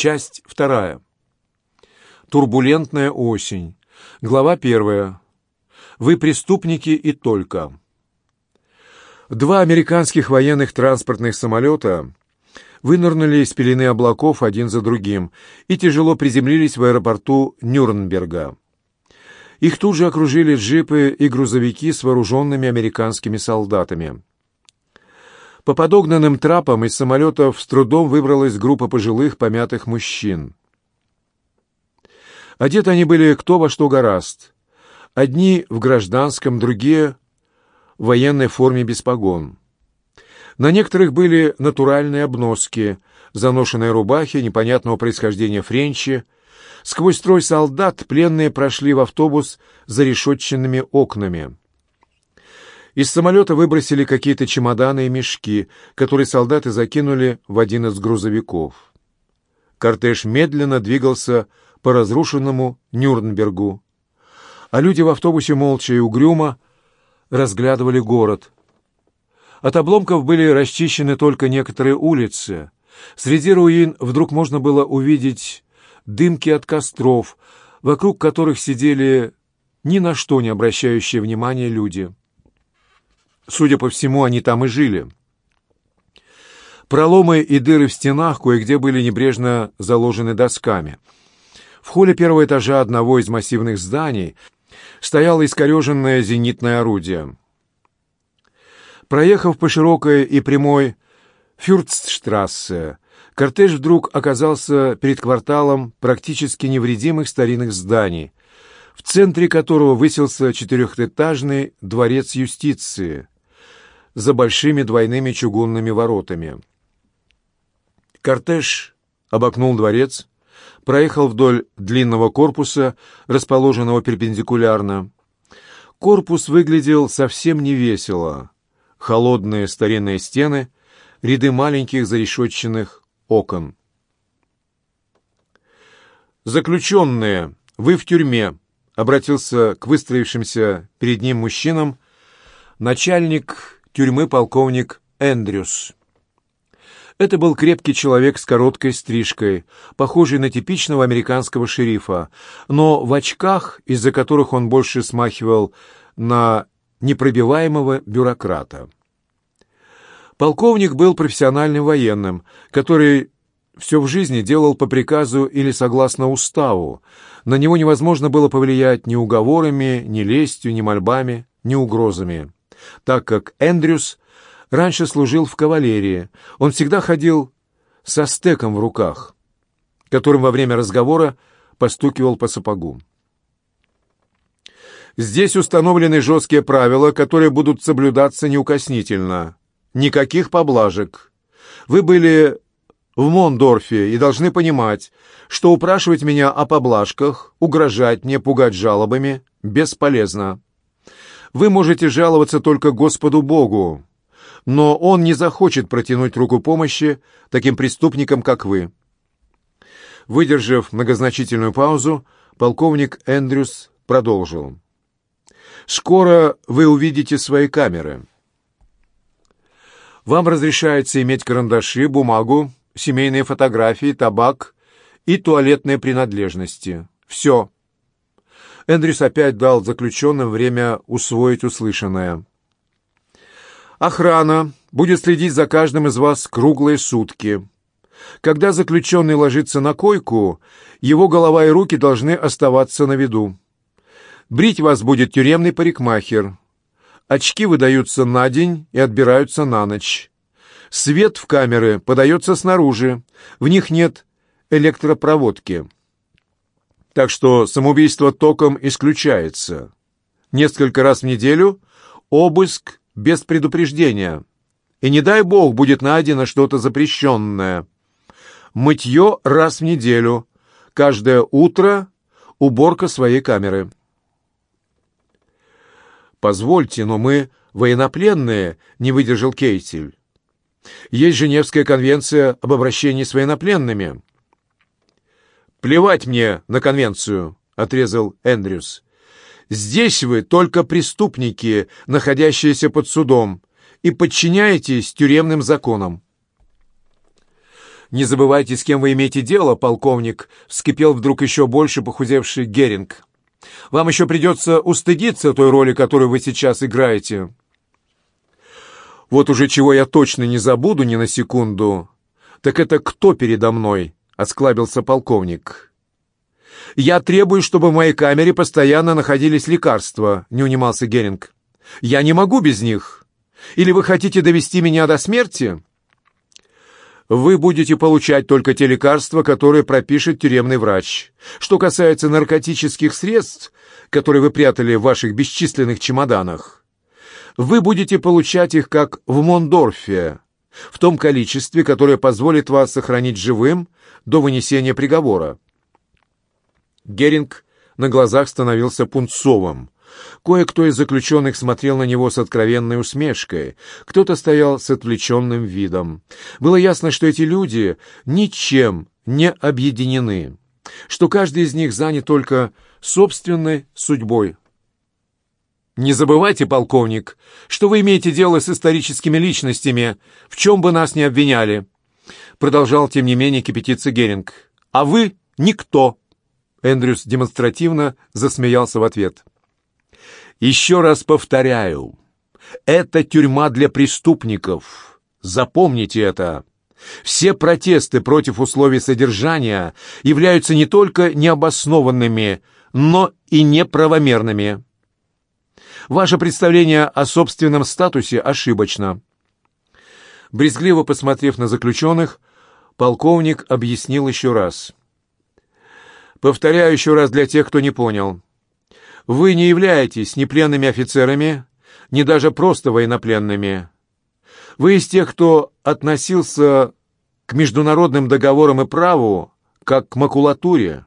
Часть вторая. Турбулентная осень. Глава первая. Вы преступники и только. Два американских военных транспортных самолета вынырнули из пелены облаков один за другим и тяжело приземлились в аэропорту Нюрнберга. Их тут же окружили джипы и грузовики с вооруженными американскими солдатами. По подогнанным трапам из самолетов с трудом выбралась группа пожилых помятых мужчин. Одеты они были кто во что гораст. Одни в гражданском, другие в военной форме без погон. На некоторых были натуральные обноски, заношенные рубахи непонятного происхождения френчи. Сквозь строй солдат пленные прошли в автобус за решетченными окнами. Из самолета выбросили какие-то чемоданы и мешки, которые солдаты закинули в один из грузовиков. Кортеж медленно двигался по разрушенному Нюрнбергу, а люди в автобусе молча и угрюмо разглядывали город. От обломков были расчищены только некоторые улицы. Среди руин вдруг можно было увидеть дымки от костров, вокруг которых сидели ни на что не обращающие внимания люди. Судя по всему, они там и жили. Проломы и дыры в стенах кое-где были небрежно заложены досками. В холле первого этажа одного из массивных зданий стояло искореженное зенитное орудие. Проехав по широкой и прямой Фюрстштрассе, кортеж вдруг оказался перед кварталом практически невредимых старинных зданий, в центре которого высился четырехэтажный дворец юстиции, за большими двойными чугунными воротами. Кортеж обокнул дворец, проехал вдоль длинного корпуса, расположенного перпендикулярно. Корпус выглядел совсем невесело. Холодные старинные стены, ряды маленьких зарешетченных окон. «Заключенные, вы в тюрьме», — обратился к выстроившимся перед ним мужчинам начальник тюрьмы полковник Эндрюс. Это был крепкий человек с короткой стрижкой, похожий на типичного американского шерифа, но в очках, из-за которых он больше смахивал на непробиваемого бюрократа. Полковник был профессиональным военным, который все в жизни делал по приказу или согласно уставу. На него невозможно было повлиять ни уговорами, ни лестью, ни мольбами, ни угрозами так как Эндрюс раньше служил в кавалерии. Он всегда ходил со стеком в руках, которым во время разговора постукивал по сапогу. Здесь установлены жесткие правила, которые будут соблюдаться неукоснительно. Никаких поблажек. Вы были в Мондорфе и должны понимать, что упрашивать меня о поблажках, угрожать мне, пугать жалобами бесполезно вы можете жаловаться только Господу Богу, но Он не захочет протянуть руку помощи таким преступникам, как вы». Выдержав многозначительную паузу, полковник Эндрюс продолжил. «Скоро вы увидите свои камеры. Вам разрешается иметь карандаши, бумагу, семейные фотографии, табак и туалетные принадлежности. Все». Эндрис опять дал заключенным время усвоить услышанное. «Охрана будет следить за каждым из вас круглые сутки. Когда заключенный ложится на койку, его голова и руки должны оставаться на виду. Брить вас будет тюремный парикмахер. Очки выдаются на день и отбираются на ночь. Свет в камеры подается снаружи, в них нет электропроводки» так что самоубийство током исключается. Несколько раз в неделю обыск без предупреждения. И не дай бог будет найдено что-то запрещенное. Мытье раз в неделю. Каждое утро уборка своей камеры. «Позвольте, но мы военнопленные», — не выдержал Кейтель. «Есть Женевская конвенция об обращении с военнопленными». «Плевать мне на конвенцию», — отрезал Эндрюс. «Здесь вы только преступники, находящиеся под судом, и подчиняетесь тюремным законам». «Не забывайте, с кем вы имеете дело, полковник», — вскипел вдруг еще больше похудевший Геринг. «Вам еще придется устыдиться той роли, которую вы сейчас играете». «Вот уже чего я точно не забуду ни на секунду, так это кто передо мной?» осклабился полковник. «Я требую, чтобы в моей камере постоянно находились лекарства», — не унимался Геринг. «Я не могу без них. Или вы хотите довести меня до смерти?» «Вы будете получать только те лекарства, которые пропишет тюремный врач. Что касается наркотических средств, которые вы прятали в ваших бесчисленных чемоданах, вы будете получать их как в Мондорфе, в том количестве, которое позволит вас сохранить живым до вынесения приговора. Геринг на глазах становился пунцовым. Кое-кто из заключенных смотрел на него с откровенной усмешкой, кто-то стоял с отвлеченным видом. Было ясно, что эти люди ничем не объединены, что каждый из них занят только собственной судьбой. Не забывайте, полковник, что вы имеете дело с историческими личностями, в чем бы нас ни обвиняли. Продолжал, тем не менее, кипятиться Геринг. А вы — никто. Эндрюс демонстративно засмеялся в ответ. Еще раз повторяю. Это тюрьма для преступников. Запомните это. Все протесты против условий содержания являются не только необоснованными, но и неправомерными. Ваше представление о собственном статусе ошибочно». Брезгливо посмотрев на заключенных, полковник объяснил еще раз. «Повторяю еще раз для тех, кто не понял. Вы не являетесь ни пленными офицерами, ни даже просто военнопленными. Вы из тех, кто относился к международным договорам и праву, как к макулатуре.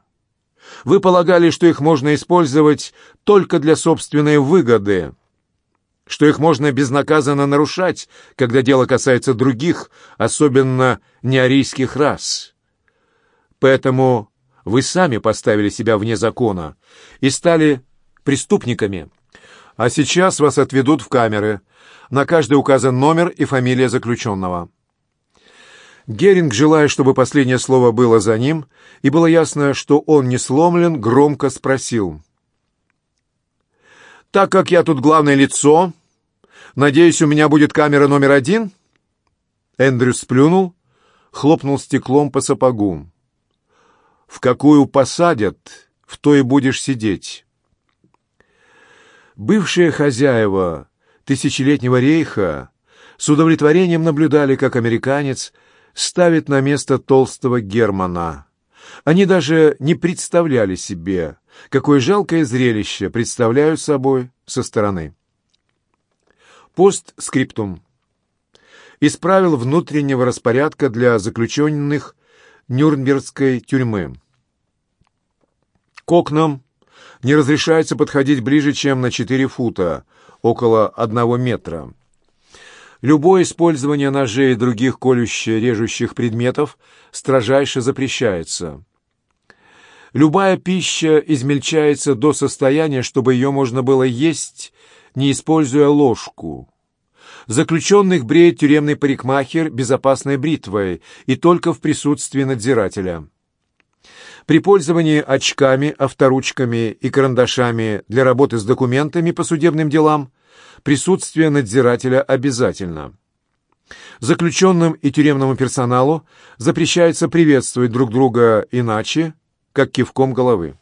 Вы полагали, что их можно использовать только для собственной выгоды, что их можно безнаказанно нарушать, когда дело касается других, особенно неарийских рас. Поэтому вы сами поставили себя вне закона и стали преступниками. А сейчас вас отведут в камеры. На каждый указан номер и фамилия заключенного. Геринг, желая, чтобы последнее слово было за ним, и было ясно, что он не сломлен, громко спросил. «Так как я тут главное лицо, надеюсь, у меня будет камера номер один?» Эндрю сплюнул, хлопнул стеклом по сапогу. «В какую посадят, в то и будешь сидеть». Бывшие хозяева тысячелетнего рейха с удовлетворением наблюдали, как американец – ставит на место толстого Германа. Они даже не представляли себе, какое жалкое зрелище представляют собой со стороны. Постскриптум. Из правил внутреннего распорядка для заключенных Нюрнбергской тюрьмы. К окнам не разрешается подходить ближе, чем на 4 фута, около 1 метра. Любое использование ножей и других колюще-режущих предметов строжайше запрещается. Любая пища измельчается до состояния, чтобы ее можно было есть, не используя ложку. Заключенных бреет тюремный парикмахер безопасной бритвой и только в присутствии надзирателя. При пользовании очками, авторучками и карандашами для работы с документами по судебным делам – Присутствие надзирателя обязательно. Заключенным и тюремному персоналу запрещается приветствовать друг друга иначе, как кивком головы.